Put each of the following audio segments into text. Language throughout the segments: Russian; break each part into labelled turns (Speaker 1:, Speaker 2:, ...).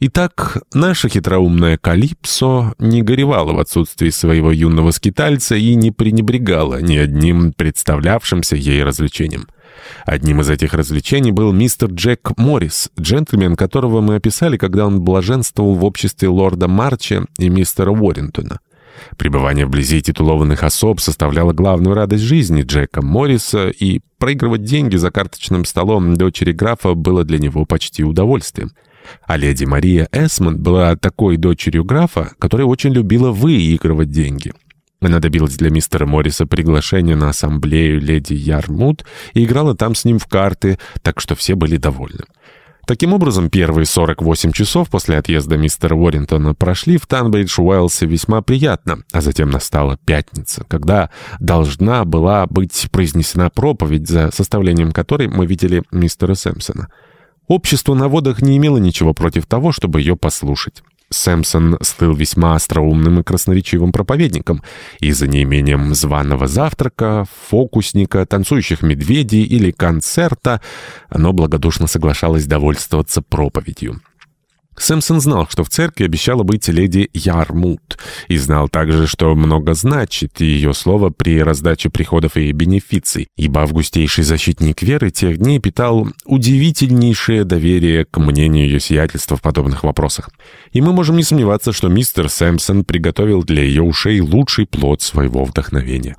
Speaker 1: Итак, наша хитроумная Калипсо не горевала в отсутствии своего юного скитальца и не пренебрегала ни одним представлявшимся ей развлечением. Одним из этих развлечений был мистер Джек Моррис, джентльмен, которого мы описали, когда он блаженствовал в обществе лорда Марча и мистера Уоррентона. Пребывание вблизи титулованных особ составляло главную радость жизни Джека Морриса, и проигрывать деньги за карточным столом дочери графа было для него почти удовольствием. А леди Мария Эсмонд была такой дочерью графа, которая очень любила выигрывать деньги. Она добилась для мистера Морриса приглашения на ассамблею леди Ярмут и играла там с ним в карты, так что все были довольны. Таким образом, первые 48 часов после отъезда мистера Уоррентона прошли в Танбридж-Уэллсе весьма приятно, а затем настала пятница, когда должна была быть произнесена проповедь, за составлением которой мы видели мистера Сэмпсона. Общество на водах не имело ничего против того, чтобы ее послушать. Сэмпсон слыл весьма остроумным и красноречивым проповедником, и за неимением званого завтрака, фокусника, танцующих медведей или концерта оно благодушно соглашалось довольствоваться проповедью. Сэмсон знал, что в церкви обещала быть леди Ярмут, и знал также, что много значит ее слово при раздаче приходов и бенефиций, ибо августейший защитник веры тех дней питал удивительнейшее доверие к мнению ее сиятельства в подобных вопросах. И мы можем не сомневаться, что мистер Сэмпсон приготовил для ее ушей лучший плод своего вдохновения.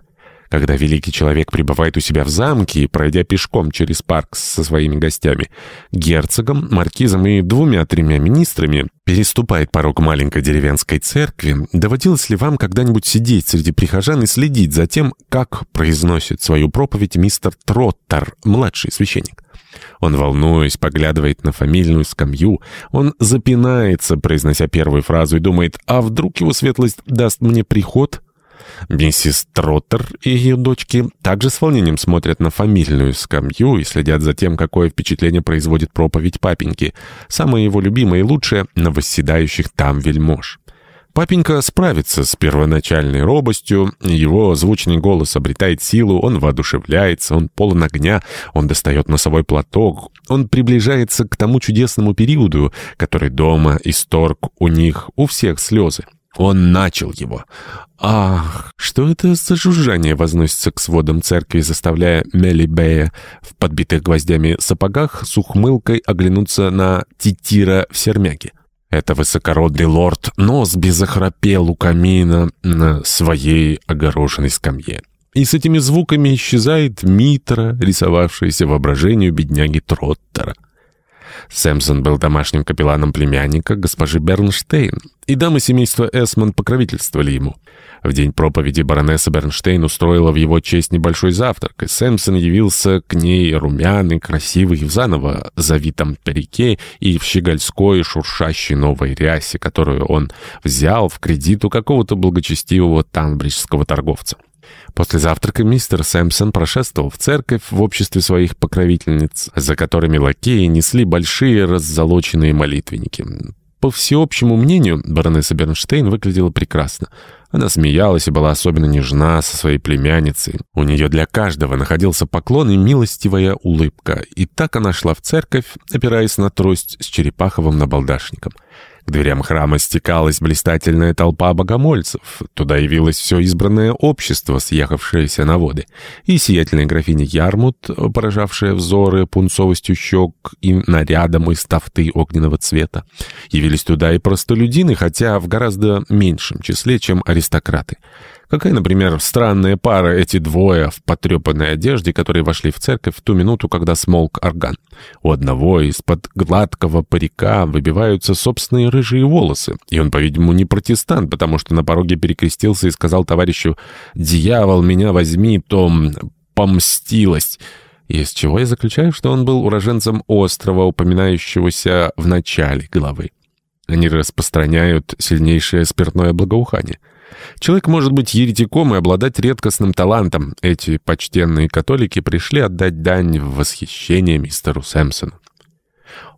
Speaker 1: Когда великий человек пребывает у себя в замке, пройдя пешком через парк со своими гостями, герцогом, маркизом и двумя-тремя министрами, переступает порог маленькой деревенской церкви, доводилось ли вам когда-нибудь сидеть среди прихожан и следить за тем, как произносит свою проповедь мистер Троттер, младший священник? Он, волнуясь, поглядывает на фамильную скамью. Он запинается, произнося первую фразу, и думает, а вдруг его светлость даст мне приход Миссис Троттер и ее дочки также с волнением смотрят на фамильную скамью и следят за тем, какое впечатление производит проповедь папеньки, самое его любимое и лучшее на восседающих там вельмож. Папенька справится с первоначальной робостью, его звучный голос обретает силу, он воодушевляется, он полон огня, он достает носовой платок, он приближается к тому чудесному периоду, который дома исторг у них, у всех слезы. Он начал его. Ах, что это за жужжание возносится к сводам церкви, заставляя Мелибея в подбитых гвоздями сапогах с ухмылкой оглянуться на Титира в сермяке? Это высокородный лорд Носби захрапел у камина на своей огороженной скамье. И с этими звуками исчезает Митра, рисовавшаяся воображению бедняги Троттера. Сэмсон был домашним капелланом племянника госпожи Бернштейн, и дамы семейства Эсмон покровительствовали ему. В день проповеди баронесса Бернштейн устроила в его честь небольшой завтрак, и Сэмсон явился к ней румяный, красивый, в заново завитом парике и в щегольской шуршащей новой рясе, которую он взял в кредит у какого-то благочестивого танбриджского торговца. После завтрака мистер Сэмпсон прошествовал в церковь в обществе своих покровительниц, за которыми лакеи несли большие раззолоченные молитвенники. По всеобщему мнению, баронесса Бернштейн выглядела прекрасно. Она смеялась и была особенно нежна со своей племянницей. У нее для каждого находился поклон и милостивая улыбка. И так она шла в церковь, опираясь на трость с черепаховым набалдашником. К дверям храма стекалась блистательная толпа богомольцев. Туда явилось все избранное общество, съехавшееся на воды. И сиятельная графиня Ярмут, поражавшая взоры пунцовостью щек и нарядом из тафты огненного цвета. Явились туда и простолюдины, хотя в гораздо меньшем числе, чем аристократы. Какая, например, странная пара эти двое в потрепанной одежде, которые вошли в церковь в ту минуту, когда смолк орган. У одного из-под гладкого парика выбиваются собственные рыжие волосы, и он, по-видимому, не протестант, потому что на пороге перекрестился и сказал товарищу «Дьявол, меня возьми, то помстилась». Из чего я заключаю, что он был уроженцем острова, упоминающегося в начале главы. Они распространяют сильнейшее спиртное благоухание. Человек может быть еретиком и обладать редкостным талантом. Эти почтенные католики пришли отдать дань в восхищение мистеру Сэмпсону.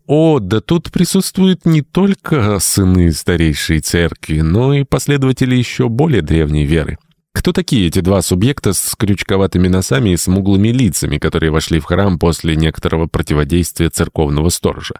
Speaker 1: О, да тут присутствуют не только сыны старейшей церкви, но и последователи еще более древней веры. Кто такие эти два субъекта с крючковатыми носами и смуглыми лицами, которые вошли в храм после некоторого противодействия церковного сторожа?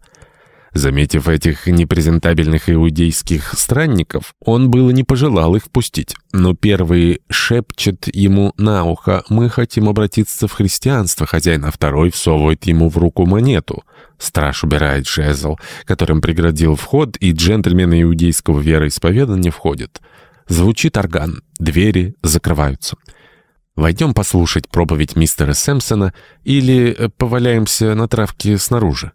Speaker 1: Заметив этих непрезентабельных иудейских странников, он было не пожелал их впустить. Но первый шепчет ему на ухо «Мы хотим обратиться в христианство», хозяин, а второй всовывает ему в руку монету. Страж убирает жезл, которым преградил вход, и джентльмены иудейского вероисповедания входят. Звучит орган, двери закрываются. Войдем послушать проповедь мистера Сэмпсона или поваляемся на травке снаружи.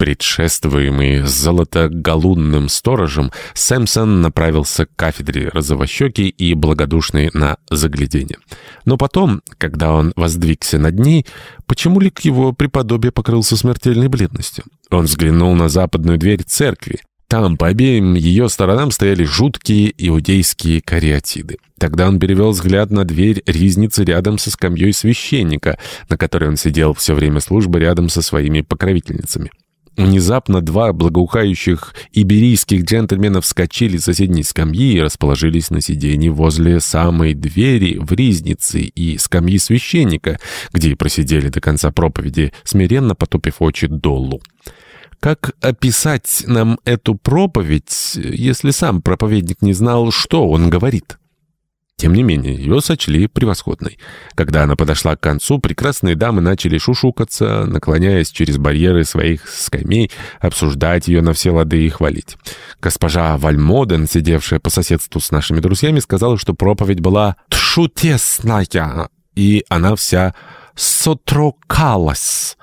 Speaker 1: Предшествуемый золотогалунным сторожем, Сэмпсон направился к кафедре розовощеки и благодушный на заглядение. Но потом, когда он воздвигся над ней, почему ли к его преподобие покрылся смертельной бледностью? Он взглянул на западную дверь церкви. Там по обеим ее сторонам стояли жуткие иудейские кариатиды. Тогда он перевел взгляд на дверь ризницы рядом со скамьей священника, на которой он сидел все время службы рядом со своими покровительницами. Внезапно два благоухающих иберийских джентльмена вскочили с соседней скамьи и расположились на сиденье возле самой двери в ризнице и скамьи священника, где и просидели до конца проповеди, смиренно потупив очи долу. Как описать нам эту проповедь, если сам проповедник не знал, что он говорит? Тем не менее, ее сочли превосходной. Когда она подошла к концу, прекрасные дамы начали шушукаться, наклоняясь через барьеры своих скамей, обсуждать ее на все лады и хвалить. Госпожа Вальмоден, сидевшая по соседству с нашими друзьями, сказала, что проповедь была «тшутесная», и она вся сотрокалась.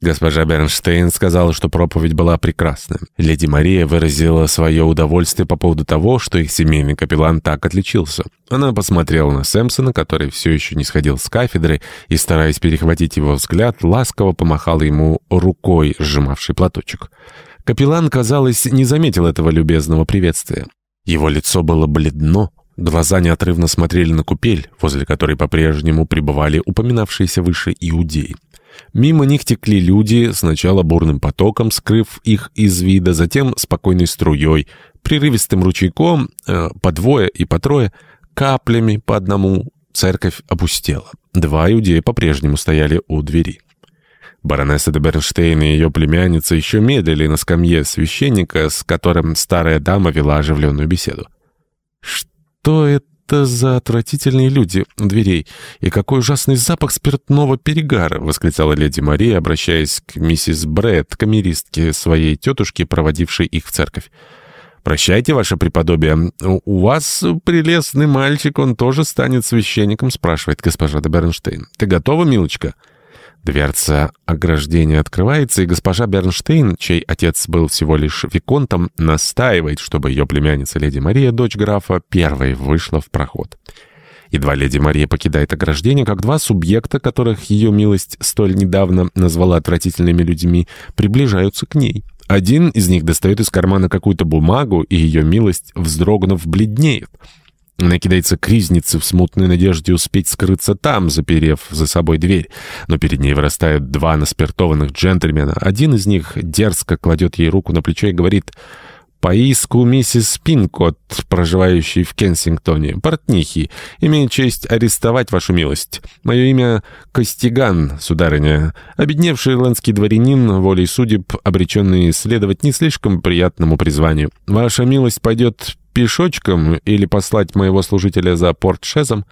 Speaker 1: Госпожа Бернштейн сказала, что проповедь была прекрасная. Леди Мария выразила свое удовольствие по поводу того, что их семейный капеллан так отличился. Она посмотрела на Сэмпсона, который все еще не сходил с кафедры, и, стараясь перехватить его взгляд, ласково помахала ему рукой, сжимавший платочек. Капеллан, казалось, не заметил этого любезного приветствия. Его лицо было бледно, глаза неотрывно смотрели на купель, возле которой по-прежнему пребывали упоминавшиеся выше иудеи. Мимо них текли люди, сначала бурным потоком, скрыв их из вида, затем спокойной струей, прерывистым ручейком, э, по двое и по трое, каплями по одному. Церковь опустела. Два иудея по-прежнему стояли у двери. Баронесса де Бернштейн и ее племянница еще медлили на скамье священника, с которым старая дама вела оживленную беседу. «Что это?» Это за отвратительные люди у дверей? И какой ужасный запах спиртного перегара!» — восклицала леди Мария, обращаясь к миссис Брэд, камеристке своей тетушки, проводившей их в церковь. «Прощайте, ваше преподобие. У вас прелестный мальчик, он тоже станет священником?» — спрашивает госпожа де Бернштейн. «Ты готова, милочка?» Дверца ограждения открывается, и госпожа Бернштейн, чей отец был всего лишь виконтом, настаивает, чтобы ее племянница леди Мария, дочь графа, первой вышла в проход. Едва леди Мария покидает ограждение, как два субъекта, которых ее милость столь недавно назвала отвратительными людьми, приближаются к ней. Один из них достает из кармана какую-то бумагу, и ее милость, вздрогнув, бледнеет — она кидается к ризнице в смутной надежде успеть скрыться там, заперев за собой дверь. Но перед ней вырастают два наспиртованных джентльмена. Один из них дерзко кладет ей руку на плечо и говорит «По иску миссис Пинкот, проживающей в Кенсингтоне, портнихи, имею честь арестовать вашу милость. Мое имя Костиган, сударыня, обедневший ирландский дворянин, волей судеб, обреченный следовать не слишком приятному призванию. Ваша милость пойдет пешочком или послать моего служителя за портшезом?»